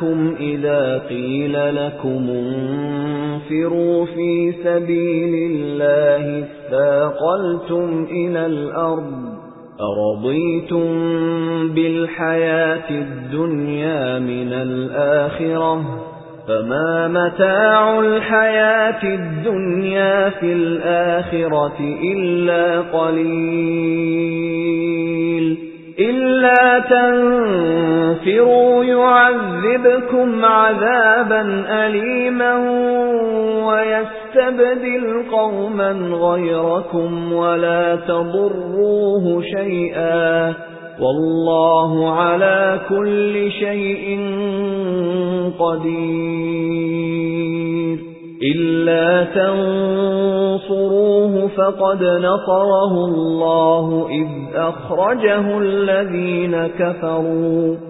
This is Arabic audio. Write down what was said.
لكم إذا قيل لكم انفروا في سبيل الله استاقلتم إلى الأرض أرضيتم بالحياة الدنيا من الآخرة فما متاع الحياة الدنيا في الآخرة إلا قليل إلا تنفروا يعذبكم عذابا أليما ويستبدل قوما غيركم ولا تضروه شيئا والله على كل شيء قدير. إلا تنصروه فقد نصره الله إذ أخرجه الذين كفروا.